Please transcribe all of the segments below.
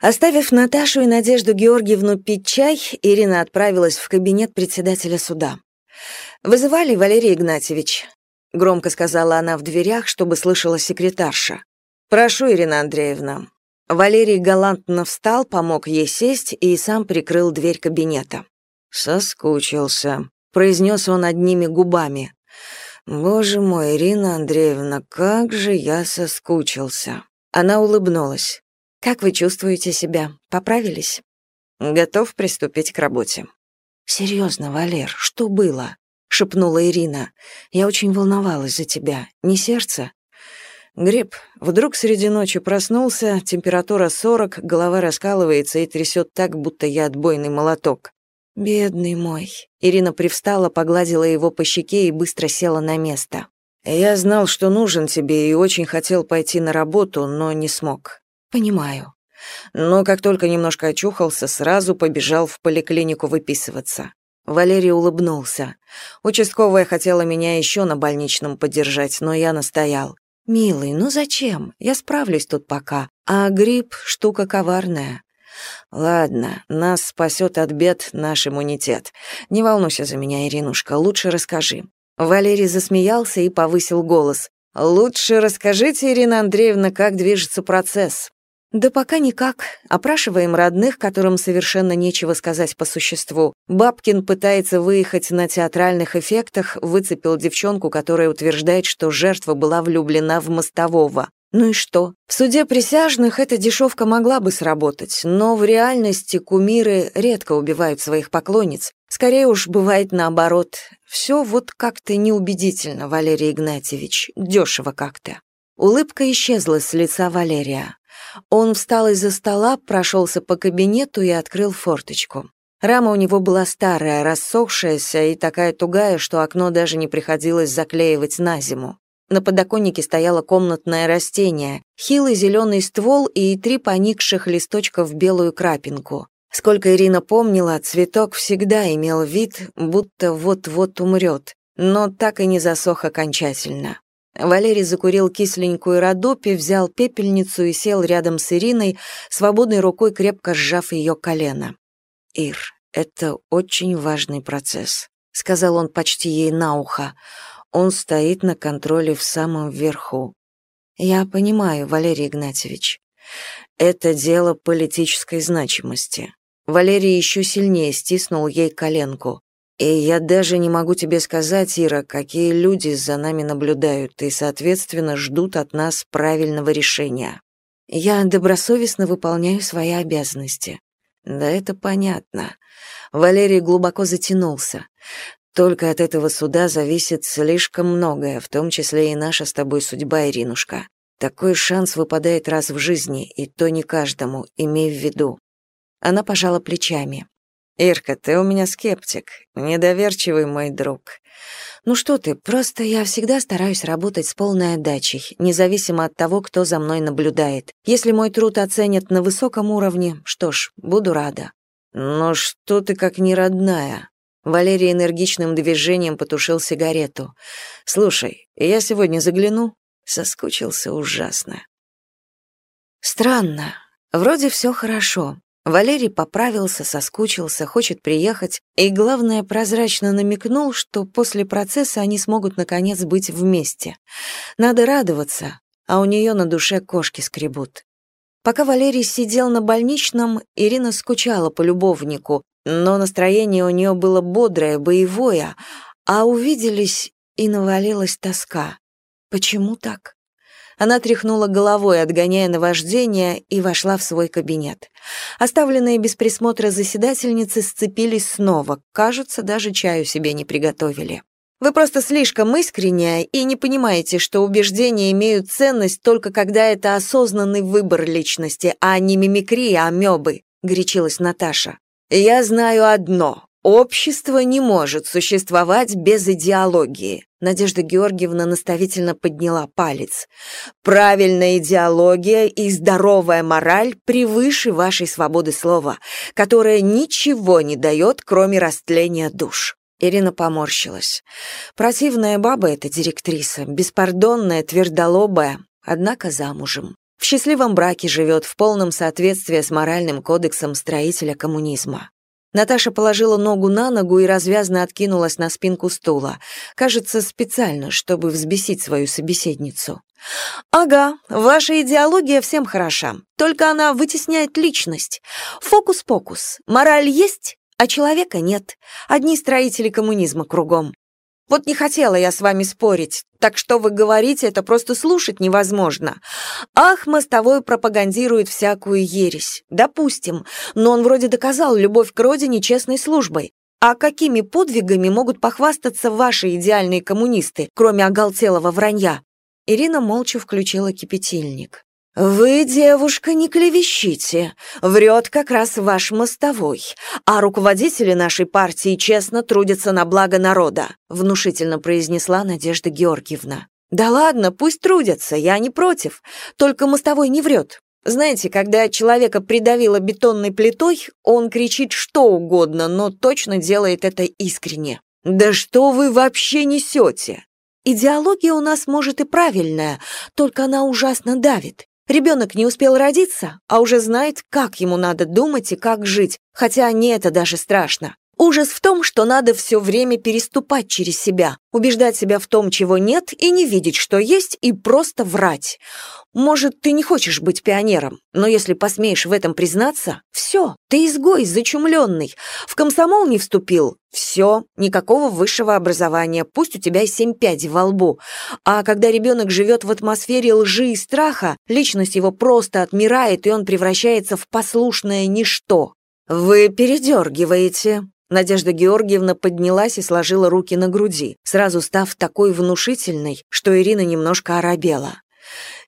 Оставив Наташу и Надежду Георгиевну пить чай, Ирина отправилась в кабинет председателя суда. «Вызывали, Валерий Игнатьевич?» — громко сказала она в дверях, чтобы слышала секретарша. «Прошу, Ирина Андреевна». Валерий галантно встал, помог ей сесть и сам прикрыл дверь кабинета. «Соскучился», — произнес он одними губами. «Боже мой, Ирина Андреевна, как же я соскучился». Она улыбнулась. Как вы чувствуете себя? Поправились? Готов приступить к работе. Серьезно, Валер, что было? шепнула Ирина. Я очень волновалась за тебя. Не сердце? Гриб. Вдруг среди ночи проснулся, температура 40, голова раскалывается и трясет так, будто я отбойный молоток. Бедный мой. Ирина привстала, погладила его по щеке и быстро села на место. Я знал, что нужен тебе и очень хотел пойти на работу, но не смог. Понимаю. Но как только немножко очухался, сразу побежал в поликлинику выписываться. Валерий улыбнулся. Участковая хотела меня еще на больничном поддержать, но я настоял. «Милый, ну зачем? Я справлюсь тут пока. А грипп — штука коварная». «Ладно, нас спасет от бед наш иммунитет. Не волнуйся за меня, Иринушка, лучше расскажи». Валерий засмеялся и повысил голос. «Лучше расскажите, Ирина Андреевна, как движется процесс. Да пока никак. Опрашиваем родных, которым совершенно нечего сказать по существу. Бабкин пытается выехать на театральных эффектах, выцепил девчонку, которая утверждает, что жертва была влюблена в мостового. Ну и что? В суде присяжных эта дешевка могла бы сработать, но в реальности кумиры редко убивают своих поклонниц. Скорее уж бывает наоборот. Все вот как-то неубедительно, Валерий Игнатьевич, дешево как-то. Улыбка исчезла с лица Валерия. Он встал из-за стола, прошелся по кабинету и открыл форточку. Рама у него была старая, рассохшаяся и такая тугая, что окно даже не приходилось заклеивать на зиму. На подоконнике стояло комнатное растение, хилый зеленый ствол и три поникших листочка в белую крапинку. Сколько Ирина помнила, цветок всегда имел вид, будто вот-вот умрет, но так и не засох окончательно. Валерий закурил кисленькую родопи, взял пепельницу и сел рядом с Ириной, свободной рукой крепко сжав ее колено. «Ир, это очень важный процесс», — сказал он почти ей на ухо. «Он стоит на контроле в самом верху». «Я понимаю, Валерий Игнатьевич. Это дело политической значимости». Валерий еще сильнее стиснул ей коленку. И я даже не могу тебе сказать, Ира, какие люди за нами наблюдают и, соответственно, ждут от нас правильного решения. Я добросовестно выполняю свои обязанности. Да это понятно. Валерий глубоко затянулся. Только от этого суда зависит слишком многое, в том числе и наша с тобой судьба, Иринушка. Такой шанс выпадает раз в жизни, и то не каждому, имей в виду. Она пожала плечами. «Ирка, ты у меня скептик, недоверчивый мой друг. Ну что ты, просто я всегда стараюсь работать с полной отдачей, независимо от того, кто за мной наблюдает. Если мой труд оценят на высоком уровне, что ж, буду рада». «Но что ты как неродная?» Валерий энергичным движением потушил сигарету. «Слушай, я сегодня загляну?» Соскучился ужасно. «Странно. Вроде все хорошо. Валерий поправился, соскучился, хочет приехать, и, главное, прозрачно намекнул, что после процесса они смогут, наконец, быть вместе. Надо радоваться, а у нее на душе кошки скребут. Пока Валерий сидел на больничном, Ирина скучала по любовнику, но настроение у нее было бодрое, боевое, а увиделись, и навалилась тоска. Почему так? Она тряхнула головой, отгоняя наваждение, и вошла в свой кабинет. Оставленные без присмотра заседательницы сцепились снова, кажется, даже чаю себе не приготовили. Вы просто слишком искренняя и не понимаете, что убеждения имеют ценность только когда это осознанный выбор личности, а не мимикрия амебы», — горячилась Наташа. «Я знаю одно. Общество не может существовать без идеологии. Надежда Георгиевна наставительно подняла палец. Правильная идеология и здоровая мораль превыше вашей свободы слова, которая ничего не дает, кроме растления душ. Ирина поморщилась. Противная баба эта директриса, беспардонная, твердолобая, однако замужем. В счастливом браке живет в полном соответствии с моральным кодексом строителя коммунизма. Наташа положила ногу на ногу и развязно откинулась на спинку стула. Кажется, специально, чтобы взбесить свою собеседницу. «Ага, ваша идеология всем хороша, только она вытесняет личность. Фокус-покус. Мораль есть, а человека нет. Одни строители коммунизма кругом. Вот не хотела я с вами спорить, так что вы говорите, это просто слушать невозможно. Ах, мостовой пропагандирует всякую ересь. Допустим, но он вроде доказал любовь к родине честной службой. А какими подвигами могут похвастаться ваши идеальные коммунисты, кроме оголтелого вранья? Ирина молча включила кипятильник. «Вы, девушка, не клевещите. Врет как раз ваш мостовой. А руководители нашей партии честно трудятся на благо народа», внушительно произнесла Надежда Георгиевна. «Да ладно, пусть трудятся, я не против. Только мостовой не врет. Знаете, когда человека придавило бетонной плитой, он кричит что угодно, но точно делает это искренне. «Да что вы вообще несете?» Идеология у нас, может, и правильная, только она ужасно давит. Ребенок не успел родиться, а уже знает, как ему надо думать и как жить, хотя не это даже страшно. Ужас в том, что надо все время переступать через себя, убеждать себя в том, чего нет, и не видеть, что есть, и просто врать. Может, ты не хочешь быть пионером, но если посмеешь в этом признаться, все, ты изгой, зачумленный. В комсомол не вступил, все, никакого высшего образования, пусть у тебя семь пядей во лбу. А когда ребенок живет в атмосфере лжи и страха, личность его просто отмирает, и он превращается в послушное ничто. «Вы передергиваете», Надежда Георгиевна поднялась и сложила руки на груди, сразу став такой внушительной, что Ирина немножко оробела.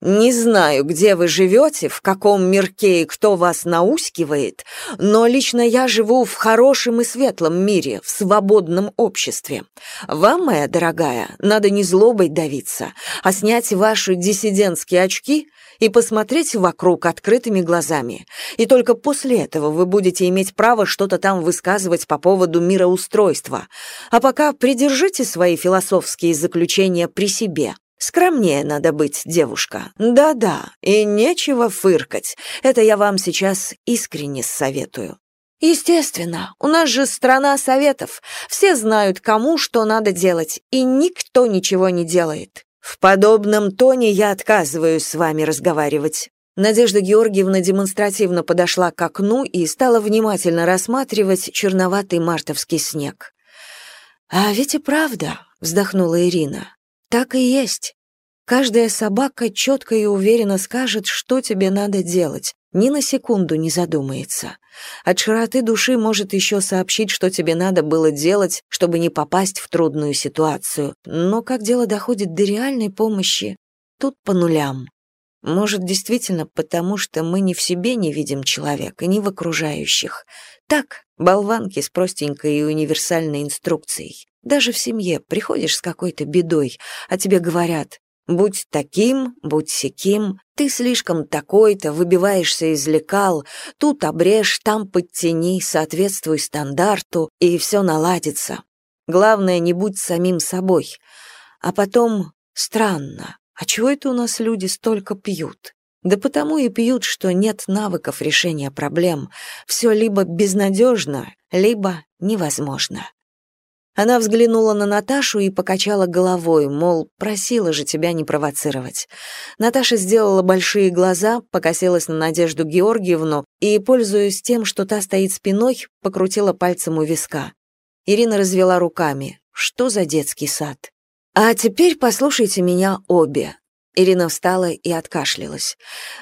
«Не знаю, где вы живете, в каком мирке и кто вас наускивает, но лично я живу в хорошем и светлом мире, в свободном обществе. Вам, моя дорогая, надо не злобой давиться, а снять ваши диссидентские очки и посмотреть вокруг открытыми глазами. И только после этого вы будете иметь право что-то там высказывать по поводу мироустройства. А пока придержите свои философские заключения при себе. Скромнее надо быть, девушка. Да-да, и нечего фыркать. Это я вам сейчас искренне советую. Естественно, у нас же страна советов. Все знают, кому что надо делать, и никто ничего не делает. В подобном тоне я отказываюсь с вами разговаривать. Надежда Георгиевна демонстративно подошла к окну и стала внимательно рассматривать черноватый мартовский снег. «А ведь и правда», — вздохнула Ирина, — «так и есть. Каждая собака четко и уверенно скажет, что тебе надо делать, ни на секунду не задумается. От широты души может еще сообщить, что тебе надо было делать, чтобы не попасть в трудную ситуацию. Но как дело доходит до реальной помощи, тут по нулям. Может, действительно потому, что мы ни в себе не видим человека, ни в окружающих. Так, болванки с простенькой и универсальной инструкцией. Даже в семье приходишь с какой-то бедой, а тебе говорят Будь таким, будь сяким, ты слишком такой-то, выбиваешься из лекал, тут обрежь, там подтяни, соответствуй стандарту, и все наладится. Главное, не будь самим собой. А потом, странно, а чего это у нас люди столько пьют? Да потому и пьют, что нет навыков решения проблем. Все либо безнадежно, либо невозможно. Она взглянула на Наташу и покачала головой, мол, просила же тебя не провоцировать. Наташа сделала большие глаза, покосилась на Надежду Георгиевну и, пользуясь тем, что та стоит спиной, покрутила пальцем у виска. Ирина развела руками. Что за детский сад? А теперь послушайте меня обе. Ирина встала и откашлялась.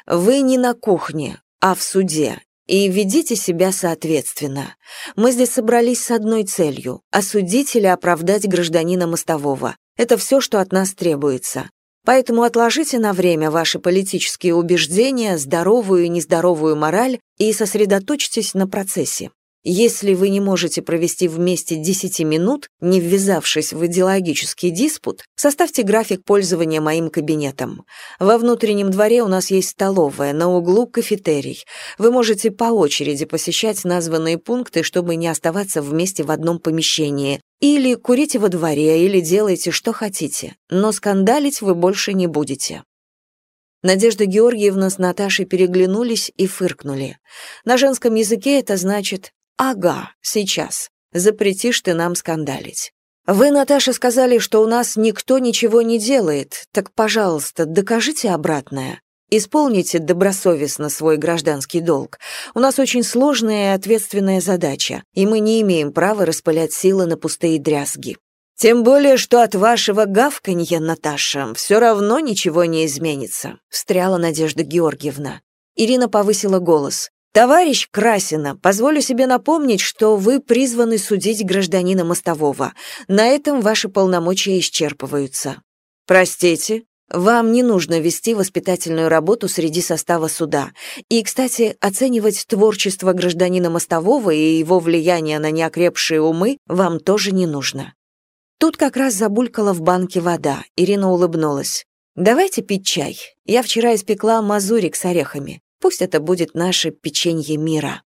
Вы не на кухне, а в суде, и ведите себя соответственно. Мы здесь собрались с одной целью — осудить или оправдать гражданина мостового. Это все, что от нас требуется. Поэтому отложите на время ваши политические убеждения, здоровую и нездоровую мораль и сосредоточьтесь на процессе. Если вы не можете провести вместе 10 минут, не ввязавшись в идеологический диспут, составьте график пользования моим кабинетом. Во внутреннем дворе у нас есть столовая, на углу кафетерий. Вы можете по очереди посещать названные пункты, чтобы не оставаться вместе в одном помещении. Или курите во дворе, или делайте, что хотите. Но скандалить вы больше не будете. Надежда Георгиевна с Наташей переглянулись и фыркнули. На женском языке это значит «ага, сейчас, запретишь ты нам скандалить». «Вы, Наташа, сказали, что у нас никто ничего не делает, так, пожалуйста, докажите обратное. Исполните добросовестно свой гражданский долг. У нас очень сложная и ответственная задача, и мы не имеем права распылять силы на пустые дрязги. «Тем более, что от вашего гавканья, Наташа, все равно ничего не изменится», — встряла Надежда Георгиевна. Ирина повысила голос. «Товарищ Красина, позволю себе напомнить, что вы призваны судить гражданина Мостового. На этом ваши полномочия исчерпываются. Простите, вам не нужно вести воспитательную работу среди состава суда. И, кстати, оценивать творчество гражданина Мостового и его влияние на неокрепшие умы вам тоже не нужно. Тут как раз забулькала в банке вода. Ирина улыбнулась. «Давайте пить чай. Я вчера испекла мазурик с орехами. Пусть это будет наше печенье мира».